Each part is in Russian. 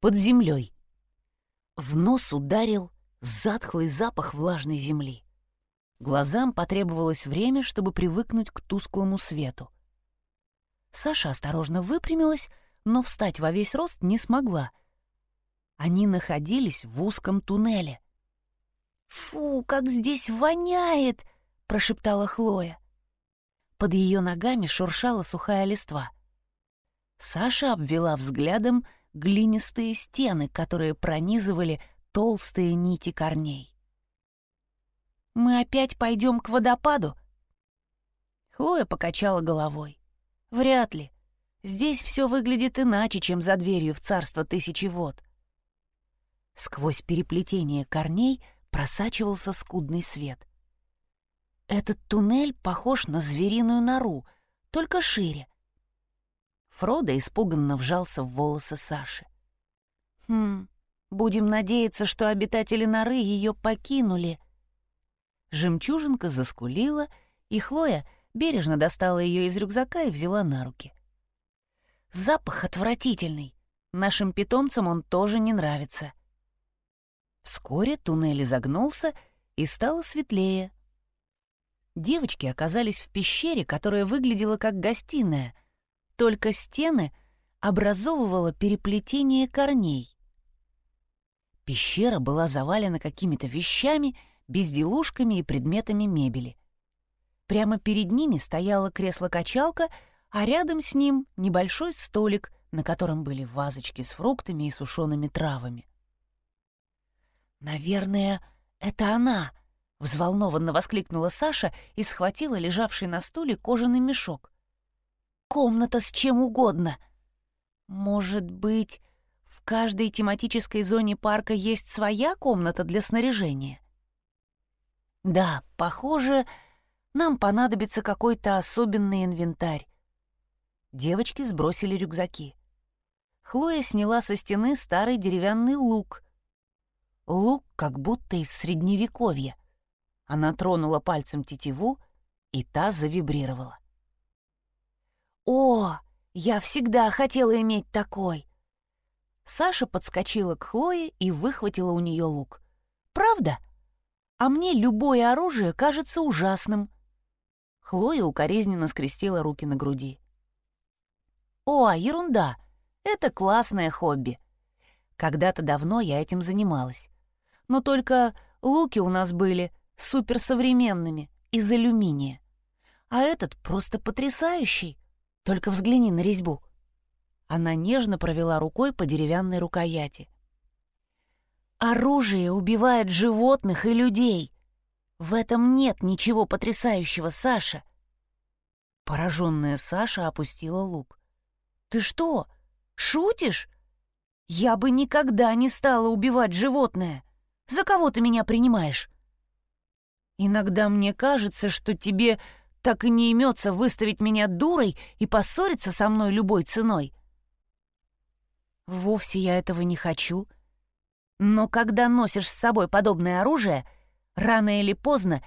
под землей. В нос ударил затхлый запах влажной земли. Глазам потребовалось время, чтобы привыкнуть к тусклому свету. Саша осторожно выпрямилась, но встать во весь рост не смогла. Они находились в узком туннеле. «Фу, как здесь воняет!» — прошептала Хлоя. Под ее ногами шуршала сухая листва. Саша обвела взглядом глинистые стены, которые пронизывали толстые нити корней. «Мы опять пойдем к водопаду?» Хлоя покачала головой. «Вряд ли. Здесь все выглядит иначе, чем за дверью в царство тысячи вод». Сквозь переплетение корней просачивался скудный свет. Этот туннель похож на звериную нору, только шире. Фродо испуганно вжался в волосы Саши. «Хм, будем надеяться, что обитатели норы ее покинули». Жемчужинка заскулила, и Хлоя бережно достала ее из рюкзака и взяла на руки. «Запах отвратительный. Нашим питомцам он тоже не нравится». Вскоре туннель изогнулся, и стало светлее. Девочки оказались в пещере, которая выглядела как гостиная, только стены образовывало переплетение корней. Пещера была завалена какими-то вещами, безделушками и предметами мебели. Прямо перед ними стояло кресло-качалка, а рядом с ним небольшой столик, на котором были вазочки с фруктами и сушеными травами. «Наверное, это она!» — взволнованно воскликнула Саша и схватила лежавший на стуле кожаный мешок. «Комната с чем угодно!» «Может быть, в каждой тематической зоне парка есть своя комната для снаряжения?» «Да, похоже, нам понадобится какой-то особенный инвентарь». Девочки сбросили рюкзаки. Хлоя сняла со стены старый деревянный лук — Лук как будто из средневековья. Она тронула пальцем тетиву, и та завибрировала. «О, я всегда хотела иметь такой!» Саша подскочила к Хлое и выхватила у нее лук. «Правда? А мне любое оружие кажется ужасным». Хлоя укоризненно скрестила руки на груди. «О, ерунда! Это классное хобби. Когда-то давно я этим занималась но только луки у нас были суперсовременными, из алюминия. А этот просто потрясающий. Только взгляни на резьбу. Она нежно провела рукой по деревянной рукояти. Оружие убивает животных и людей. В этом нет ничего потрясающего, Саша. Пораженная Саша опустила лук. «Ты что, шутишь? Я бы никогда не стала убивать животное!» За кого ты меня принимаешь? Иногда мне кажется, что тебе так и не имется выставить меня дурой и поссориться со мной любой ценой. Вовсе я этого не хочу. Но когда носишь с собой подобное оружие, рано или поздно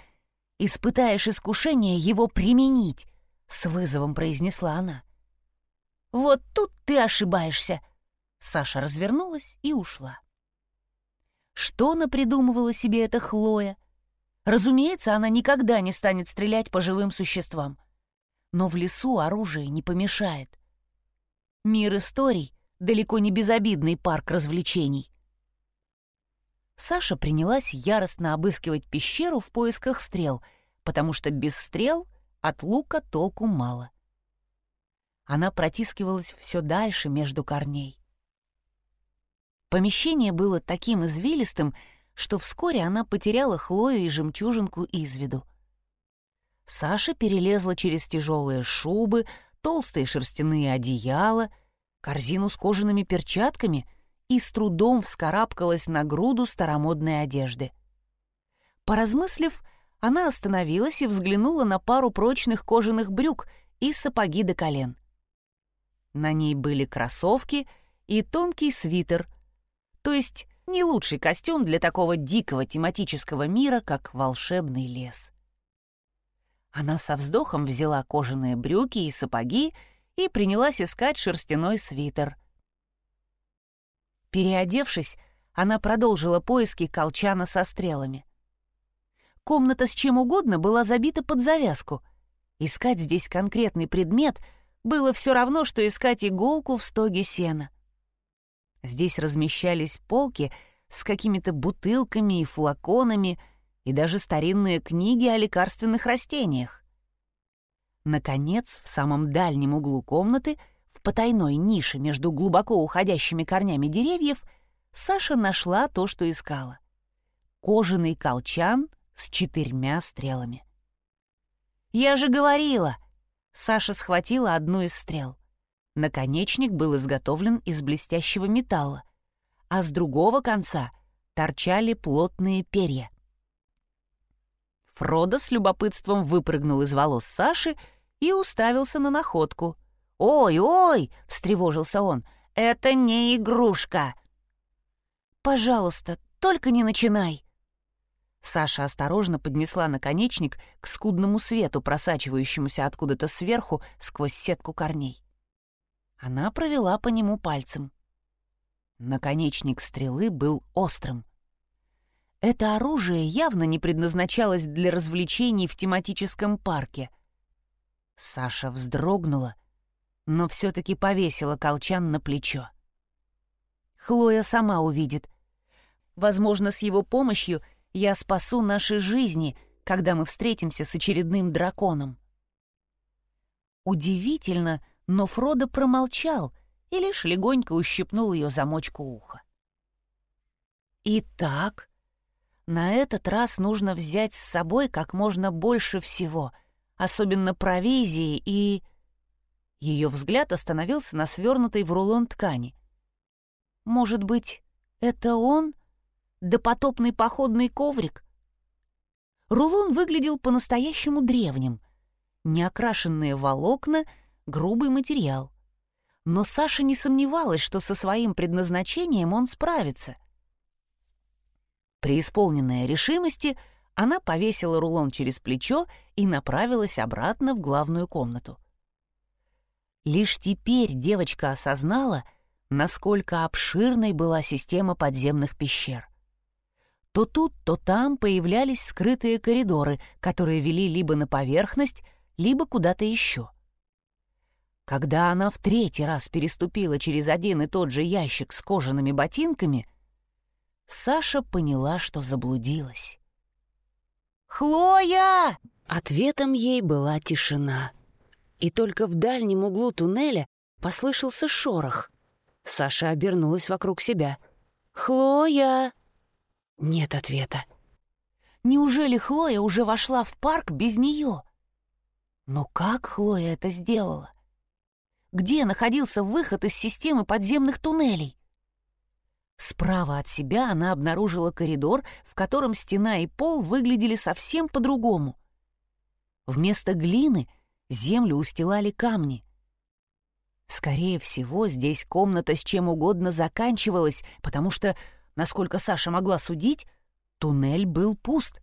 испытаешь искушение его применить, — с вызовом произнесла она. «Вот тут ты ошибаешься!» Саша развернулась и ушла. Что напридумывала себе эта Хлоя? Разумеется, она никогда не станет стрелять по живым существам. Но в лесу оружие не помешает. Мир историй — далеко не безобидный парк развлечений. Саша принялась яростно обыскивать пещеру в поисках стрел, потому что без стрел от лука толку мало. Она протискивалась все дальше между корней. Помещение было таким извилистым, что вскоре она потеряла Хлою и жемчужинку из виду. Саша перелезла через тяжелые шубы, толстые шерстяные одеяла, корзину с кожаными перчатками и с трудом вскарабкалась на груду старомодной одежды. Поразмыслив, она остановилась и взглянула на пару прочных кожаных брюк и сапоги до колен. На ней были кроссовки и тонкий свитер — то есть не лучший костюм для такого дикого тематического мира, как волшебный лес. Она со вздохом взяла кожаные брюки и сапоги и принялась искать шерстяной свитер. Переодевшись, она продолжила поиски колчана со стрелами. Комната с чем угодно была забита под завязку. Искать здесь конкретный предмет было все равно, что искать иголку в стоге сена. Здесь размещались полки с какими-то бутылками и флаконами, и даже старинные книги о лекарственных растениях. Наконец, в самом дальнем углу комнаты, в потайной нише между глубоко уходящими корнями деревьев, Саша нашла то, что искала. Кожаный колчан с четырьмя стрелами. «Я же говорила!» Саша схватила одну из стрел. Наконечник был изготовлен из блестящего металла, а с другого конца торчали плотные перья. Фродо с любопытством выпрыгнул из волос Саши и уставился на находку. «Ой-ой!» — встревожился он. «Это не игрушка!» «Пожалуйста, только не начинай!» Саша осторожно поднесла наконечник к скудному свету, просачивающемуся откуда-то сверху сквозь сетку корней. Она провела по нему пальцем. Наконечник стрелы был острым. Это оружие явно не предназначалось для развлечений в тематическом парке. Саша вздрогнула, но все-таки повесила колчан на плечо. Хлоя сама увидит. Возможно, с его помощью я спасу наши жизни, когда мы встретимся с очередным драконом. Удивительно, но Фродо промолчал и лишь легонько ущипнул ее замочку уха. «Итак, на этот раз нужно взять с собой как можно больше всего, особенно провизии и...» Ее взгляд остановился на свернутой в рулон ткани. «Может быть, это он? Допотопный походный коврик?» Рулон выглядел по-настоящему древним. Неокрашенные волокна — грубый материал. Но Саша не сомневалась, что со своим предназначением он справится. Преисполненная решимости, она повесила рулон через плечо и направилась обратно в главную комнату. Лишь теперь девочка осознала, насколько обширной была система подземных пещер. То тут, то там появлялись скрытые коридоры, которые вели либо на поверхность, либо куда-то еще. Когда она в третий раз переступила через один и тот же ящик с кожаными ботинками, Саша поняла, что заблудилась. «Хлоя!» Ответом ей была тишина. И только в дальнем углу туннеля послышался шорох. Саша обернулась вокруг себя. «Хлоя!» Нет ответа. Неужели Хлоя уже вошла в парк без нее? Но как Хлоя это сделала? Где находился выход из системы подземных туннелей. Справа от себя она обнаружила коридор, в котором стена и пол выглядели совсем по-другому. Вместо глины землю устилали камни. Скорее всего, здесь комната с чем угодно заканчивалась, потому что, насколько Саша могла судить, туннель был пуст.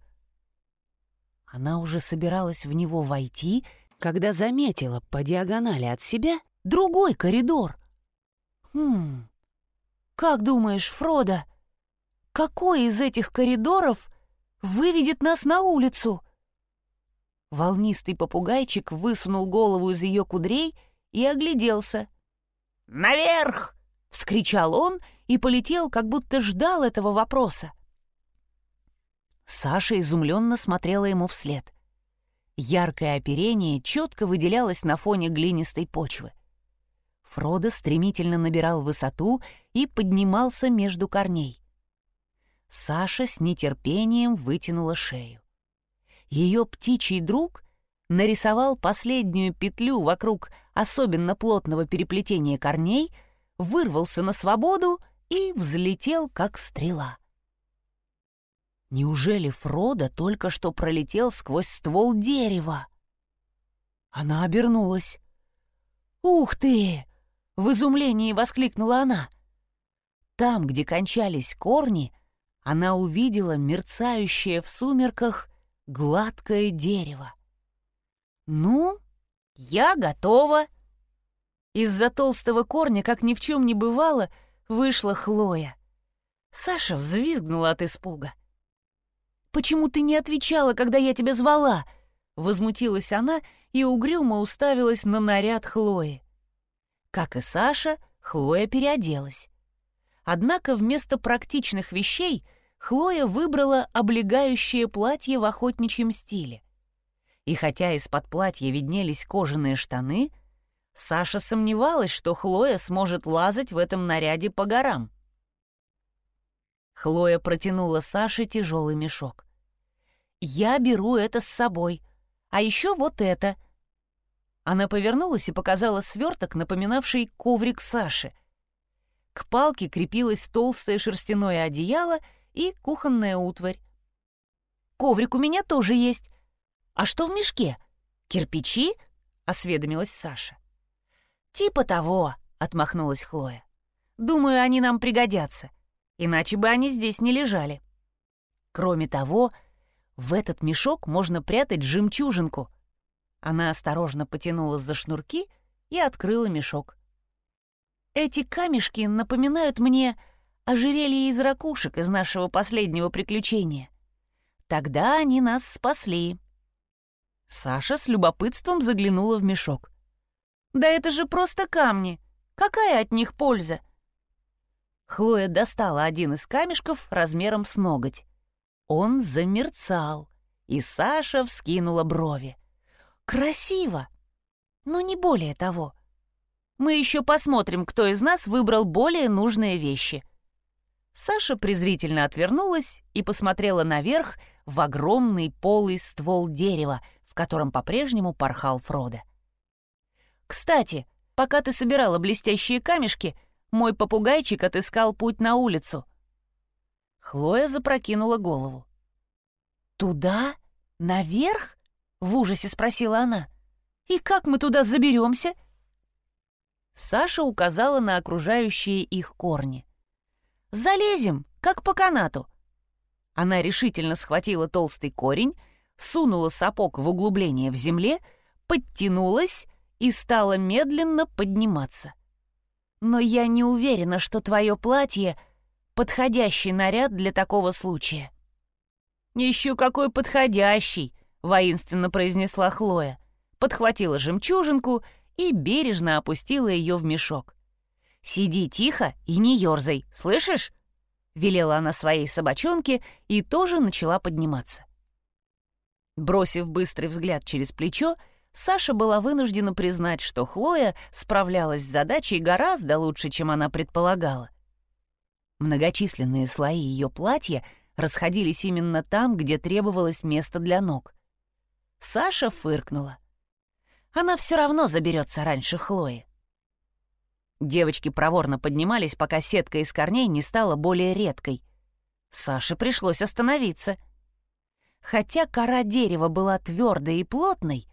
Она уже собиралась в него войти, когда заметила по диагонали от себя другой коридор. Хм, как думаешь, Фродо, какой из этих коридоров выведет нас на улицу? Волнистый попугайчик высунул голову из ее кудрей и огляделся. «Наверх!» — вскричал он и полетел, как будто ждал этого вопроса. Саша изумленно смотрела ему вслед. Яркое оперение четко выделялось на фоне глинистой почвы. Фродо стремительно набирал высоту и поднимался между корней. Саша с нетерпением вытянула шею. Ее птичий друг нарисовал последнюю петлю вокруг особенно плотного переплетения корней, вырвался на свободу и взлетел, как стрела. Неужели Фродо только что пролетел сквозь ствол дерева? Она обернулась. «Ух ты! В изумлении воскликнула она. Там, где кончались корни, она увидела мерцающее в сумерках гладкое дерево. «Ну, я готова!» Из-за толстого корня, как ни в чем не бывало, Вышла Хлоя. Саша взвизгнула от испуга. «Почему ты не отвечала, когда я тебя звала?» Возмутилась она и угрюмо уставилась на наряд Хлои. Как и Саша, Хлоя переоделась. Однако вместо практичных вещей Хлоя выбрала облегающее платье в охотничьем стиле. И хотя из-под платья виднелись кожаные штаны, Саша сомневалась, что Хлоя сможет лазать в этом наряде по горам. Хлоя протянула Саше тяжелый мешок. «Я беру это с собой. А еще вот это». Она повернулась и показала сверток, напоминавший коврик Саши. К палке крепилось толстое шерстяное одеяло и кухонная утварь. «Коврик у меня тоже есть. А что в мешке? Кирпичи?» — осведомилась Саша. «Типа того», — отмахнулась Хлоя. «Думаю, они нам пригодятся иначе бы они здесь не лежали. Кроме того, в этот мешок можно прятать жемчужинку. Она осторожно потянула за шнурки и открыла мешок. Эти камешки напоминают мне ожерелье из ракушек из нашего последнего приключения. Тогда они нас спасли. Саша с любопытством заглянула в мешок. «Да это же просто камни! Какая от них польза?» Хлоя достала один из камешков размером с ноготь. Он замерцал, и Саша вскинула брови. «Красиво! Но не более того. Мы еще посмотрим, кто из нас выбрал более нужные вещи». Саша презрительно отвернулась и посмотрела наверх в огромный полый ствол дерева, в котором по-прежнему порхал Фродо. «Кстати, пока ты собирала блестящие камешки, мой попугайчик отыскал путь на улицу. Хлоя запрокинула голову. «Туда? Наверх?» — в ужасе спросила она. «И как мы туда заберемся?» Саша указала на окружающие их корни. «Залезем, как по канату». Она решительно схватила толстый корень, сунула сапог в углубление в земле, подтянулась и стала медленно подниматься но я не уверена, что твое платье — подходящий наряд для такого случая». «Еще какой подходящий!» — воинственно произнесла Хлоя, подхватила жемчужинку и бережно опустила ее в мешок. «Сиди тихо и не ерзай, слышишь?» — велела она своей собачонке и тоже начала подниматься. Бросив быстрый взгляд через плечо, Саша была вынуждена признать, что Хлоя справлялась с задачей гораздо лучше, чем она предполагала. Многочисленные слои ее платья расходились именно там, где требовалось место для ног. Саша фыркнула. Она все равно заберется раньше Хлои. Девочки проворно поднимались, пока сетка из корней не стала более редкой. Саше пришлось остановиться. Хотя кора дерева была твердой и плотной,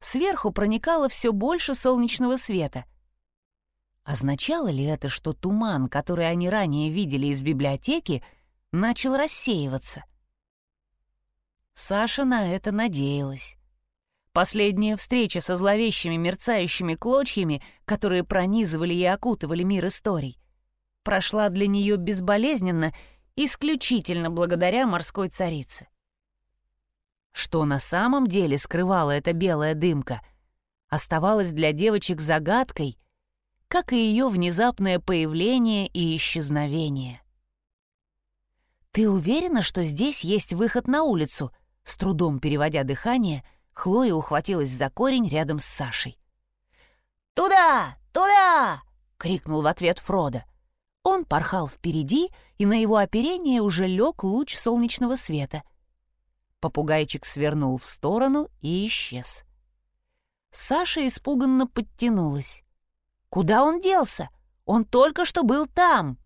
сверху проникало все больше солнечного света. Означало ли это, что туман, который они ранее видели из библиотеки, начал рассеиваться? Саша на это надеялась. Последняя встреча со зловещими мерцающими клочьями, которые пронизывали и окутывали мир историй, прошла для нее безболезненно исключительно благодаря морской царице. Что на самом деле скрывала эта белая дымка, оставалось для девочек загадкой, как и ее внезапное появление и исчезновение. «Ты уверена, что здесь есть выход на улицу?» С трудом переводя дыхание, Хлоя ухватилась за корень рядом с Сашей. «Туда! Туда!» — крикнул в ответ Фродо. Он порхал впереди, и на его оперение уже лег луч солнечного света. Попугайчик свернул в сторону и исчез. Саша испуганно подтянулась. «Куда он делся? Он только что был там!»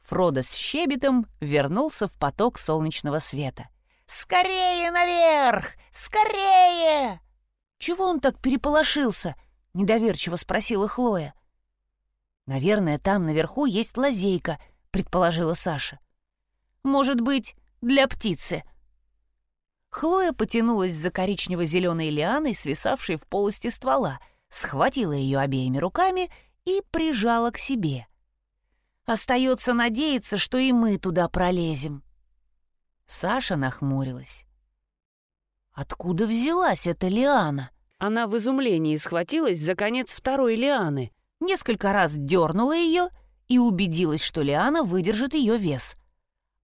Фродо с щебетом вернулся в поток солнечного света. «Скорее наверх! Скорее!» «Чего он так переполошился?» — недоверчиво спросила Хлоя. «Наверное, там наверху есть лазейка», — предположила Саша. «Может быть, для птицы», Хлоя потянулась за коричнево-зеленой лианой, свисавшей в полости ствола, схватила ее обеими руками и прижала к себе. Остается надеяться, что и мы туда пролезем. Саша нахмурилась. Откуда взялась эта лиана? Она в изумлении схватилась за конец второй лианы. Несколько раз дернула ее и убедилась, что лиана выдержит ее вес.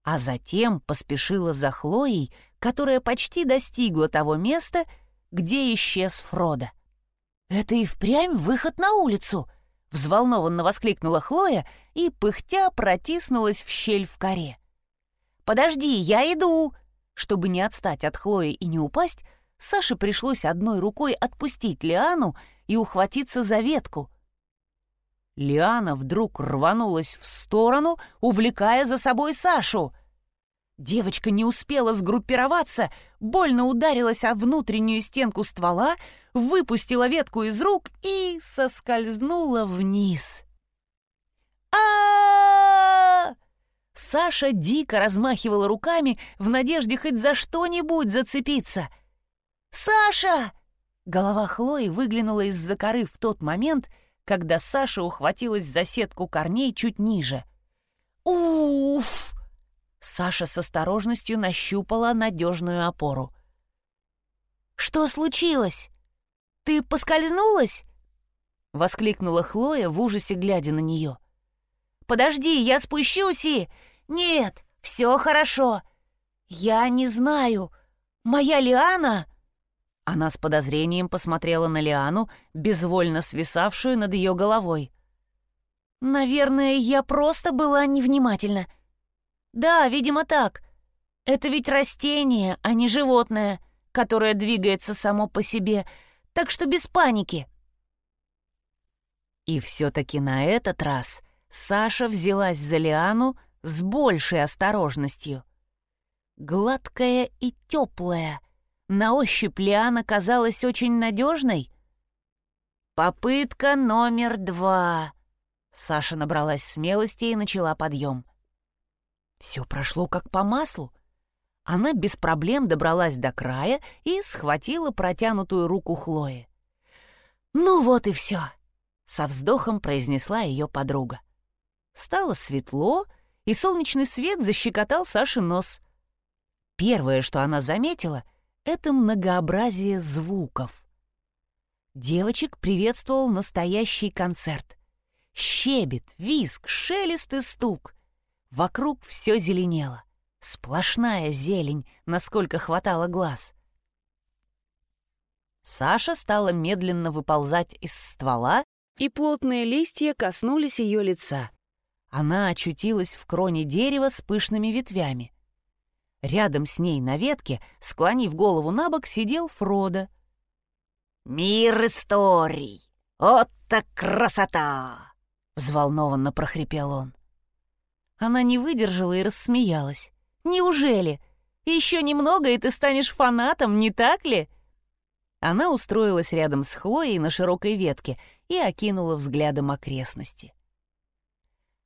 А затем поспешила за Хлоей, которая почти достигла того места, где исчез Фродо. «Это и впрямь выход на улицу!» — взволнованно воскликнула Хлоя и, пыхтя, протиснулась в щель в коре. «Подожди, я иду!» Чтобы не отстать от Хлои и не упасть, Саше пришлось одной рукой отпустить Лиану и ухватиться за ветку. Лиана вдруг рванулась в сторону, увлекая за собой Сашу. Девочка не успела сгруппироваться, больно ударилась о внутреннюю стенку ствола, выпустила ветку из рук и соскользнула вниз. а Саша дико размахивала руками в надежде хоть за что-нибудь зацепиться. «Саша!» Голова Хлои выглянула из-за коры в тот момент, когда Саша ухватилась за сетку корней чуть ниже. «Уф!» Саша с осторожностью нащупала надежную опору. «Что случилось? Ты поскользнулась?» — воскликнула Хлоя в ужасе, глядя на нее. «Подожди, я спущусь и...» «Нет, все хорошо. Я не знаю. Моя Лиана...» Она с подозрением посмотрела на Лиану, безвольно свисавшую над ее головой. «Наверное, я просто была невнимательна», «Да, видимо, так. Это ведь растение, а не животное, которое двигается само по себе, так что без паники». И все-таки на этот раз Саша взялась за лиану с большей осторожностью. Гладкая и теплая, на ощупь лиана казалась очень надежной. «Попытка номер два». Саша набралась смелости и начала подъем. Все прошло как по маслу. Она без проблем добралась до края и схватила протянутую руку Хлои. «Ну вот и все», — со вздохом произнесла ее подруга. Стало светло, и солнечный свет защекотал Саши нос. Первое, что она заметила, — это многообразие звуков. Девочек приветствовал настоящий концерт. Щебет, визг, шелест и стук — Вокруг все зеленело. Сплошная зелень, насколько хватало глаз. Саша стала медленно выползать из ствола, и плотные листья коснулись ее лица. Она очутилась в кроне дерева с пышными ветвями. Рядом с ней на ветке, склонив голову на бок, сидел Фродо. «Мир историй! Вот так красота!» — взволнованно прохрипел он. Она не выдержала и рассмеялась. «Неужели? Еще немного, и ты станешь фанатом, не так ли?» Она устроилась рядом с Хлоей на широкой ветке и окинула взглядом окрестности.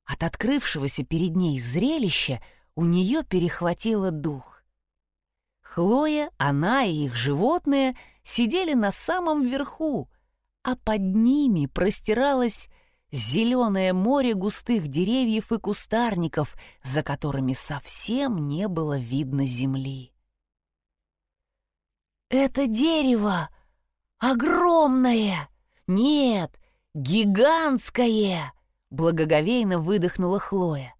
От открывшегося перед ней зрелища у нее перехватило дух. Хлоя, она и их животные сидели на самом верху, а под ними простиралась зеленое море густых деревьев и кустарников, за которыми совсем не было видно земли. «Это дерево! Огромное! Нет, гигантское!» — благоговейно выдохнула Хлоя.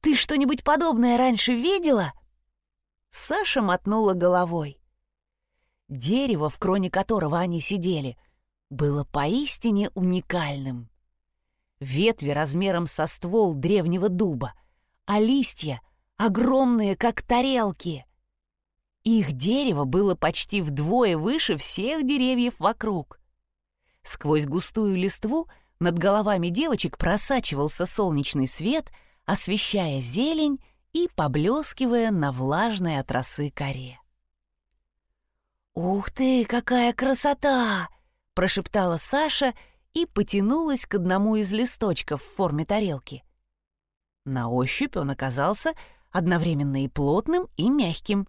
«Ты что-нибудь подобное раньше видела?» Саша мотнула головой. Дерево, в кроне которого они сидели, было поистине уникальным ветви размером со ствол древнего дуба, а листья огромные, как тарелки. Их дерево было почти вдвое выше всех деревьев вокруг. Сквозь густую листву над головами девочек просачивался солнечный свет, освещая зелень и поблескивая на влажной от росы коре. «Ух ты, какая красота!» — прошептала Саша — и потянулась к одному из листочков в форме тарелки. На ощупь он оказался одновременно и плотным, и мягким.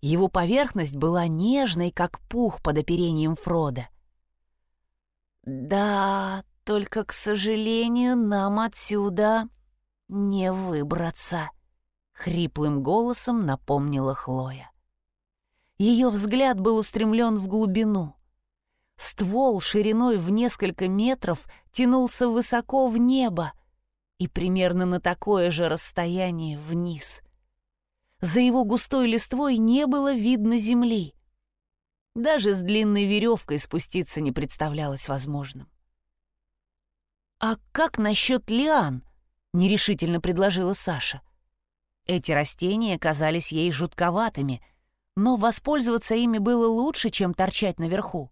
Его поверхность была нежной, как пух под оперением Фрода. «Да, Только, к сожалению, нам отсюда не выбраться», — хриплым голосом напомнила Хлоя. Ее взгляд был устремлен в глубину. Ствол шириной в несколько метров тянулся высоко в небо и примерно на такое же расстояние вниз. За его густой листвой не было видно земли. Даже с длинной веревкой спуститься не представлялось возможным. «А как насчет лиан?» — нерешительно предложила Саша. Эти растения казались ей жутковатыми, но воспользоваться ими было лучше, чем торчать наверху.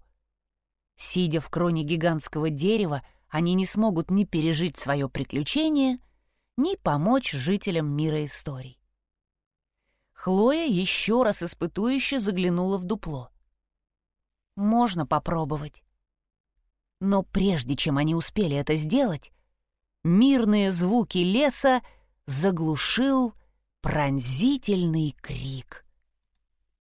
Сидя в кроне гигантского дерева, они не смогут ни пережить свое приключение, ни помочь жителям мира историй. Хлоя еще раз испытующе заглянула в дупло. «Можно попробовать». Но прежде чем они успели это сделать, мирные звуки леса заглушил пронзительный крик —